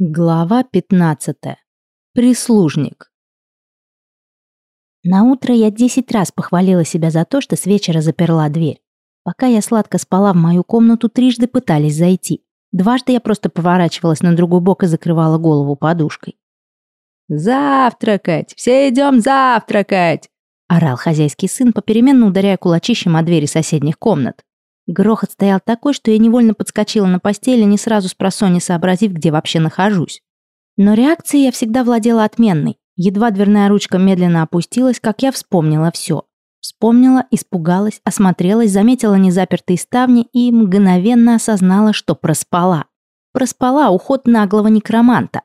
Глава 15. Прислужник. На утро я десять раз похвалила себя за то, что с вечера заперла дверь. Пока я сладко спала в мою комнату, трижды пытались зайти. Дважды я просто поворачивалась на другой бок и закрывала голову подушкой. «Завтракать! Все идем завтракать!» орал хозяйский сын, попеременно ударяя кулачищем о двери соседних комнат. Грохот стоял такой, что я невольно подскочила на постели, не сразу с просони сообразив, где вообще нахожусь. Но реакцией я всегда владела отменной. Едва дверная ручка медленно опустилась, как я вспомнила все. Вспомнила, испугалась, осмотрелась, заметила незапертые ставни и мгновенно осознала, что проспала. Проспала уход наглого некроманта.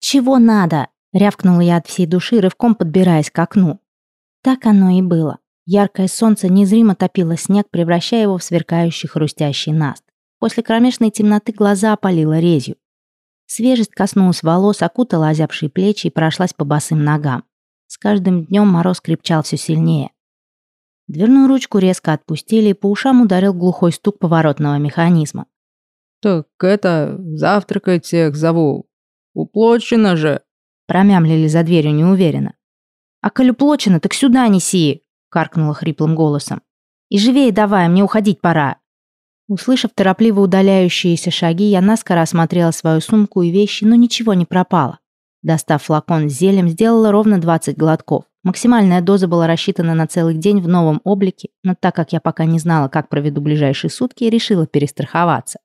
«Чего надо?» — рявкнула я от всей души, рывком подбираясь к окну. Так оно и было. Яркое солнце незримо топило снег, превращая его в сверкающий хрустящий наст. После кромешной темноты глаза опалило резью. Свежесть коснулась волос, окутала озябшие плечи и прошлась по босым ногам. С каждым днем мороз крепчал все сильнее. Дверную ручку резко отпустили, и по ушам ударил глухой стук поворотного механизма. «Так это, завтракать всех зову. Уплочено же!» Промямлили за дверью неуверенно. «А коль уплочено, так сюда неси!» Каркнула хриплым голосом. «И живее давай, мне уходить пора!» Услышав торопливо удаляющиеся шаги, я наскоро осмотрела свою сумку и вещи, но ничего не пропало. Достав флакон с зелем, сделала ровно 20 глотков. Максимальная доза была рассчитана на целый день в новом облике, но так как я пока не знала, как проведу ближайшие сутки, решила перестраховаться.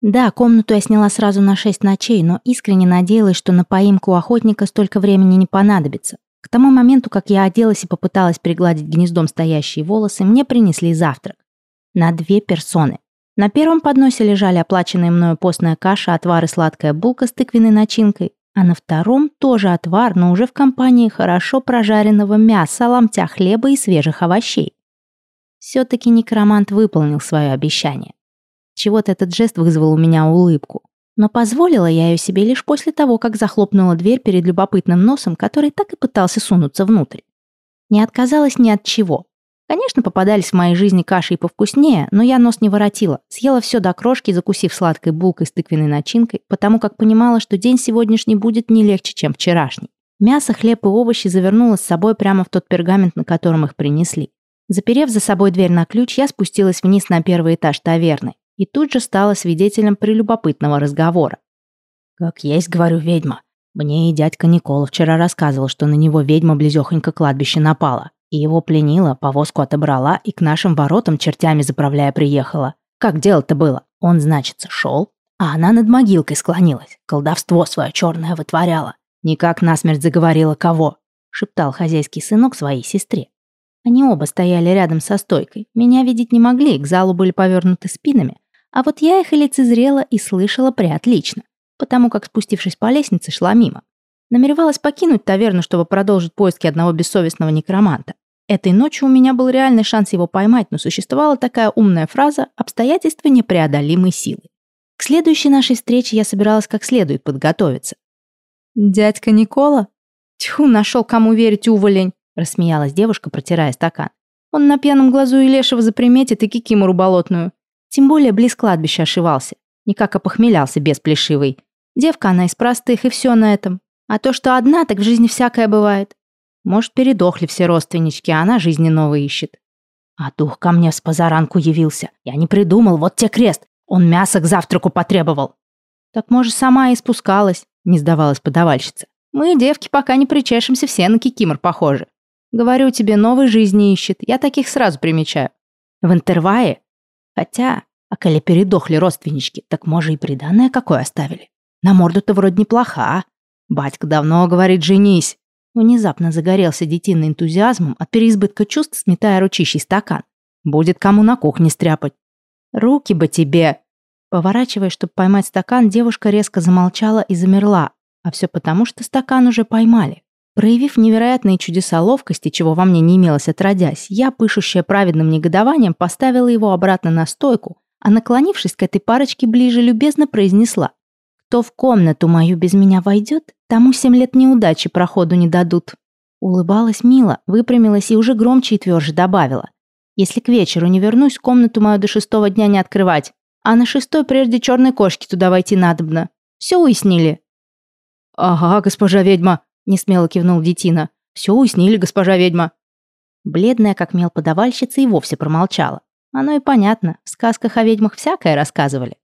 Да, комнату я сняла сразу на 6 ночей, но искренне надеялась, что на поимку охотника столько времени не понадобится. К тому моменту, как я оделась и попыталась пригладить гнездом стоящие волосы, мне принесли завтрак. На две персоны. На первом подносе лежали оплаченная мною постная каша, отвар и сладкая булка с тыквенной начинкой, а на втором тоже отвар, но уже в компании хорошо прожаренного мяса, ломтя хлеба и свежих овощей. Все-таки некромант выполнил свое обещание. Чего-то этот жест вызвал у меня улыбку. Но позволила я ее себе лишь после того, как захлопнула дверь перед любопытным носом, который так и пытался сунуться внутрь. Не отказалась ни от чего. Конечно, попадались в моей жизни каши и повкуснее, но я нос не воротила, съела все до крошки, закусив сладкой булкой с тыквенной начинкой, потому как понимала, что день сегодняшний будет не легче, чем вчерашний. Мясо, хлеб и овощи завернула с собой прямо в тот пергамент, на котором их принесли. Заперев за собой дверь на ключ, я спустилась вниз на первый этаж таверны и тут же стала свидетелем прелюбопытного разговора. «Как есть, говорю, ведьма. Мне и дядька Никола вчера рассказывал, что на него ведьма близёхонько кладбище напала, и его пленила, повозку отобрала и к нашим воротам чертями заправляя приехала. Как дело-то было? Он, значится, шел, а она над могилкой склонилась, колдовство свое черное вытворяла. Никак насмерть заговорила кого?» — шептал хозяйский сынок своей сестре. Они оба стояли рядом со стойкой. Меня видеть не могли, к залу были повернуты спинами, а вот я их лицезрела и слышала приотлично, потому как, спустившись по лестнице, шла мимо. Намеревалась покинуть таверну, чтобы продолжить поиски одного бессовестного некроманта. Этой ночью у меня был реальный шанс его поймать, но существовала такая умная фраза «обстоятельства непреодолимой силы». К следующей нашей встрече я собиралась как следует подготовиться. «Дядька Никола?» «Тьфу, нашел, кому верить, уволень!» рассмеялась девушка, протирая стакан. «Он на пьяном глазу и лешего заприметит и кикимору болотную. Тем более близ кладбища ошивался. Никак опохмелялся без плешивой. Девка она из простых, и все на этом. А то, что одна, так в жизни всякое бывает. Может, передохли все родственнички, а она жизни новой ищет. А дух ко мне с позаранку явился. Я не придумал, вот те крест. Он мясо к завтраку потребовал. Так, может, сама и спускалась, не сдавалась подавальщица. Мы, девки, пока не причешемся, все на кикимор похожи. Говорю тебе, новой жизни ищет. Я таких сразу примечаю. В интервае Хотя, а коли передохли родственнички, так может и приданное какое оставили. На морду-то вроде неплоха. А? Батька давно говорит «женись». Внезапно загорелся детинным энтузиазмом от переизбытка чувств, сметая ручищий стакан. Будет кому на кухне стряпать. Руки бы тебе. Поворачивая, чтобы поймать стакан, девушка резко замолчала и замерла. А все потому, что стакан уже поймали. Проявив невероятные чудеса ловкости, чего во мне не имелось отродясь, я, пышущая праведным негодованием, поставила его обратно на стойку, а наклонившись к этой парочке ближе, любезно произнесла. «Кто в комнату мою без меня войдет, тому семь лет неудачи проходу не дадут». Улыбалась мило, выпрямилась и уже громче и тверже добавила. «Если к вечеру не вернусь, комнату мою до шестого дня не открывать, а на шестой прежде черной кошки туда войти надобно. Все уяснили?» «Ага, госпожа ведьма», — несмело кивнул Детина. «Все уяснили, госпожа ведьма». Бледная, как мел подавальщица, и вовсе промолчала. Оно и понятно, в сказках о ведьмах всякое рассказывали.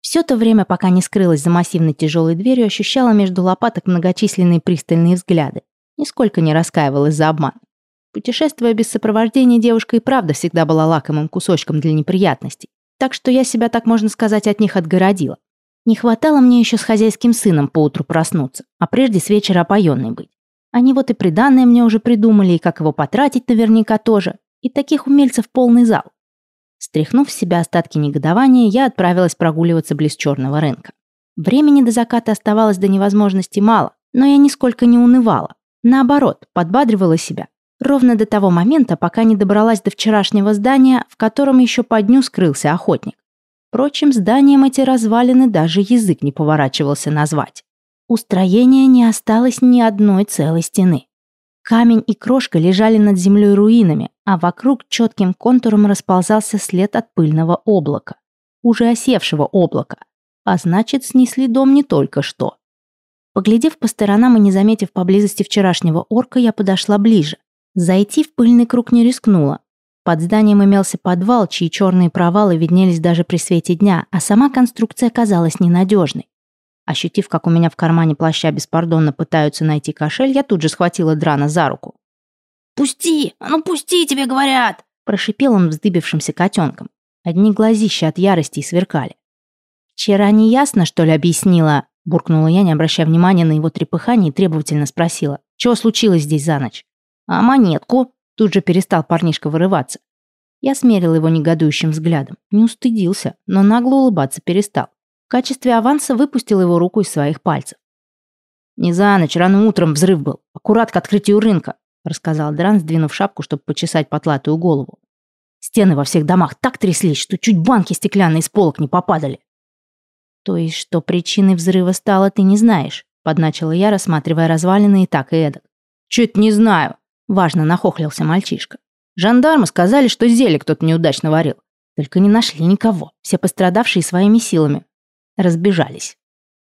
Все то время, пока не скрылась за массивной тяжелой дверью, ощущала между лопаток многочисленные пристальные взгляды. Нисколько не раскаивалась за обман. Путешествуя без сопровождения, девушка и правда всегда была лакомым кусочком для неприятностей. Так что я себя, так можно сказать, от них отгородила. Не хватало мне еще с хозяйским сыном поутру проснуться, а прежде с вечера опоенной быть. Они вот и приданное мне уже придумали, и как его потратить наверняка тоже. И таких умельцев полный зал. Стряхнув с себя остатки негодования, я отправилась прогуливаться близ черного рынка. Времени до заката оставалось до невозможности мало, но я нисколько не унывала. Наоборот, подбадривала себя. Ровно до того момента, пока не добралась до вчерашнего здания, в котором еще по дню скрылся охотник. Впрочем, зданием эти развалины даже язык не поворачивался назвать. У строения не осталось ни одной целой стены. Камень и крошка лежали над землей руинами, а вокруг четким контуром расползался след от пыльного облака. Уже осевшего облака. А значит, снесли дом не только что. Поглядев по сторонам и не заметив поблизости вчерашнего орка, я подошла ближе. Зайти в пыльный круг не рискнула. Под зданием имелся подвал, чьи черные провалы виднелись даже при свете дня, а сама конструкция казалась ненадежной. Ощутив, как у меня в кармане плаща беспардонно пытаются найти кошель, я тут же схватила Драна за руку. «Пусти! А ну пусти, тебе говорят!» Прошипел он вздыбившимся котенком. Одни глазища от ярости сверкали. «Вчера не ясно, что ли, объяснила?» Буркнула я, не обращая внимания на его трепыхание и требовательно спросила. «Чего случилось здесь за ночь?» «А монетку?» Тут же перестал парнишка вырываться. Я смерил его негодующим взглядом. Не устыдился, но нагло улыбаться перестал. В качестве аванса выпустил его руку из своих пальцев. «Не за ночь, рано утром взрыв был. Аккурат к открытию рынка», рассказал Дран, сдвинув шапку, чтобы почесать потлатую голову. «Стены во всех домах так тряслись, что чуть банки стеклянные с полок не попадали». «То есть, что причиной взрыва стало, ты не знаешь?» подначила я, рассматривая развалины и так и эдак. «Чуть не знаю», – важно нахохлился мальчишка. «Жандармы сказали, что зелье кто-то неудачно варил. Только не нашли никого, все пострадавшие своими силами разбежались.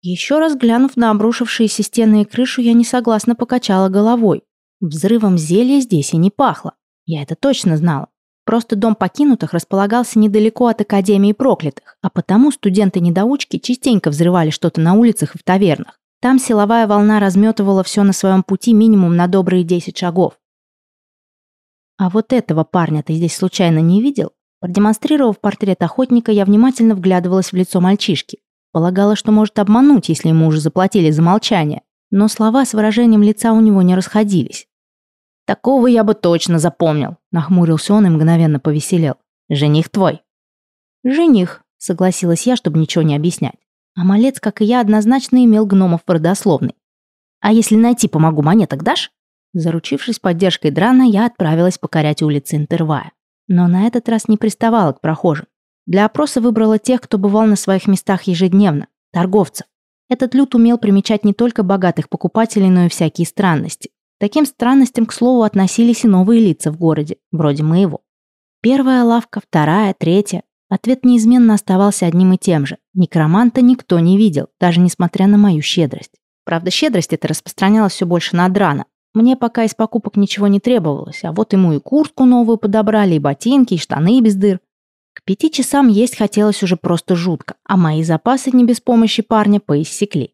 Еще раз глянув на обрушившиеся стены и крышу, я несогласно покачала головой. Взрывом зелья здесь и не пахло. Я это точно знала. Просто дом покинутых располагался недалеко от Академии проклятых, а потому студенты-недоучки частенько взрывали что-то на улицах и в тавернах. Там силовая волна разметывала все на своем пути минимум на добрые 10 шагов. А вот этого парня ты здесь случайно не видел? Продемонстрировав портрет охотника, я внимательно вглядывалась в лицо мальчишки. Полагала, что может обмануть, если ему уже заплатили за молчание. Но слова с выражением лица у него не расходились. «Такого я бы точно запомнил», — нахмурился он и мгновенно повеселел. «Жених твой». «Жених», — согласилась я, чтобы ничего не объяснять. А малец, как и я, однозначно имел гномов в родословной. «А если найти помогу, монеток дашь?» Заручившись поддержкой Драна, я отправилась покорять улицы Интервая. Но на этот раз не приставала к прохожим. Для опроса выбрала тех, кто бывал на своих местах ежедневно, торговцев. Этот люд умел примечать не только богатых покупателей, но и всякие странности. Таким странностям, к слову, относились и новые лица в городе, вроде моего. Первая лавка, вторая, третья. Ответ неизменно оставался одним и тем же. Некроманта никто не видел, даже несмотря на мою щедрость. Правда, щедрость эта распространялась все больше на Драна. Мне пока из покупок ничего не требовалось, а вот ему и куртку новую подобрали, и ботинки, и штаны без дыр. К пяти часам есть хотелось уже просто жутко, а мои запасы не без помощи парня поиссекли.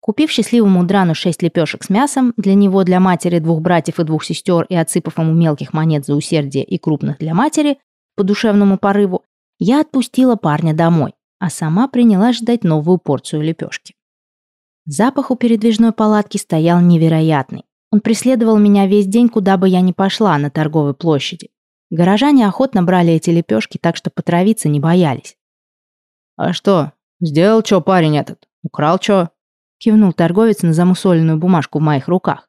Купив счастливому Драну шесть лепешек с мясом, для него, для матери, двух братьев и двух сестер и отсыпав ему мелких монет за усердие и крупных для матери, по душевному порыву, я отпустила парня домой, а сама принялась ждать новую порцию лепешки. Запах у передвижной палатки стоял невероятный. Он преследовал меня весь день, куда бы я ни пошла, на торговой площади. Горожане охотно брали эти лепешки, так что потравиться не боялись. «А что, сделал что парень этот? Украл что?» Кивнул торговец на замусоленную бумажку в моих руках.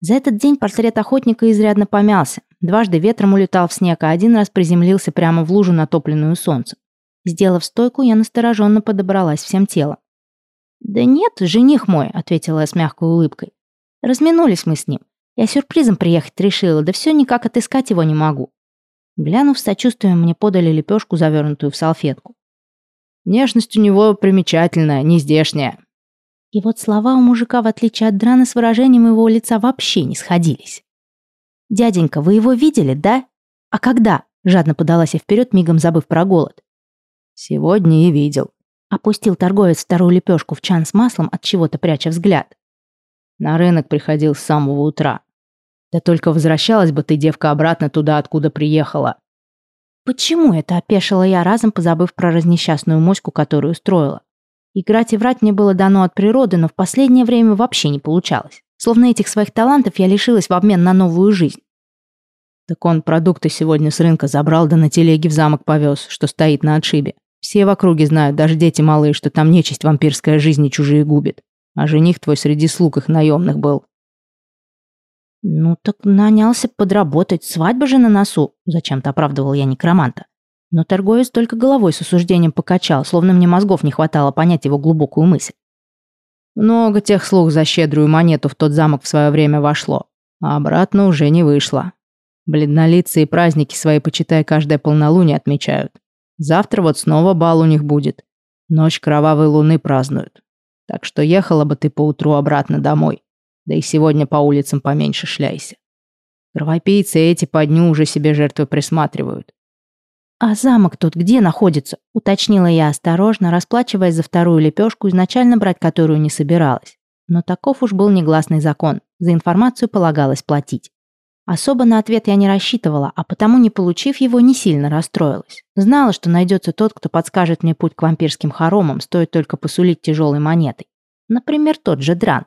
За этот день портрет охотника изрядно помялся. Дважды ветром улетал в снег, а один раз приземлился прямо в лужу, натопленную солнцем. Сделав стойку, я настороженно подобралась всем телом. «Да нет, жених мой», — ответила я с мягкой улыбкой. «Разминулись мы с ним. Я сюрпризом приехать решила, да все никак отыскать его не могу. Глянув с сочувствием, мне подали лепешку, завернутую в салфетку. Внешность у него примечательная, не здешняя. И вот слова у мужика, в отличие от Драна, с выражением его лица вообще не сходились. «Дяденька, вы его видели, да? А когда?» Жадно подалась я вперед, мигом забыв про голод. «Сегодня и видел», — опустил торговец вторую лепешку в чан с маслом, от чего-то пряча взгляд. «На рынок приходил с самого утра. Да только возвращалась бы ты, девка, обратно туда, откуда приехала». «Почему это?» — опешила я, разом позабыв про разнесчастную моську, которую устроила. Играть и врать мне было дано от природы, но в последнее время вообще не получалось. Словно этих своих талантов я лишилась в обмен на новую жизнь. Так он продукты сегодня с рынка забрал, да на телеге в замок повез, что стоит на отшибе. Все в округе знают, даже дети малые, что там нечисть вампирская жизни чужие губит. А жених твой среди слуг их наемных был. Ну так нанялся подработать, свадьба же на носу. Зачем-то оправдывал я некроманта. Но торговец только головой с осуждением покачал, словно мне мозгов не хватало понять его глубокую мысль. Много тех слуг за щедрую монету в тот замок в свое время вошло, а обратно уже не вышло. Бледнолицые праздники свои, почитай, каждое полнолуние отмечают. Завтра вот снова бал у них будет. Ночь кровавой луны празднуют. Так что ехала бы ты поутру обратно домой. Да и сегодня по улицам поменьше шляйся. Кровопийцы эти по дню уже себе жертвы присматривают. «А замок тут где находится?» — уточнила я осторожно, расплачиваясь за вторую лепешку, изначально брать которую не собиралась. Но таков уж был негласный закон. За информацию полагалось платить. Особо на ответ я не рассчитывала, а потому, не получив его, не сильно расстроилась. Знала, что найдется тот, кто подскажет мне путь к вампирским хоромам, стоит только посулить тяжелой монетой. Например, тот же Дран.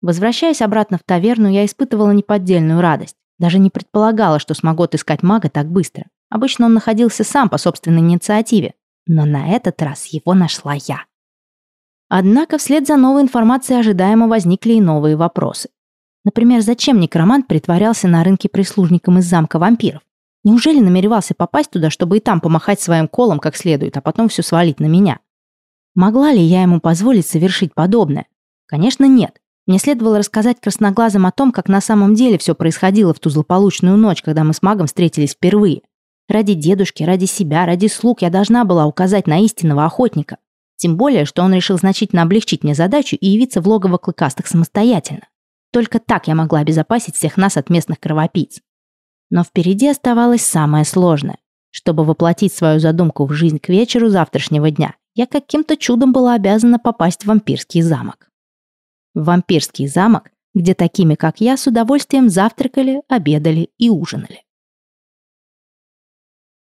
Возвращаясь обратно в таверну, я испытывала неподдельную радость. Даже не предполагала, что смогу отыскать мага так быстро. Обычно он находился сам по собственной инициативе. Но на этот раз его нашла я. Однако вслед за новой информацией ожидаемо возникли и новые вопросы. Например, зачем некромант притворялся на рынке прислужником из замка вампиров? Неужели намеревался попасть туда, чтобы и там помахать своим колом как следует, а потом все свалить на меня? Могла ли я ему позволить совершить подобное? Конечно, нет. Мне следовало рассказать красноглазым о том, как на самом деле все происходило в ту злополучную ночь, когда мы с магом встретились впервые. Ради дедушки, ради себя, ради слуг я должна была указать на истинного охотника. Тем более, что он решил значительно облегчить мне задачу и явиться в логово клыкастых самостоятельно. Только так я могла обезопасить всех нас от местных кровопийц. Но впереди оставалось самое сложное. Чтобы воплотить свою задумку в жизнь к вечеру завтрашнего дня, я каким-то чудом была обязана попасть в вампирский замок. В вампирский замок, где такими, как я, с удовольствием завтракали, обедали и ужинали.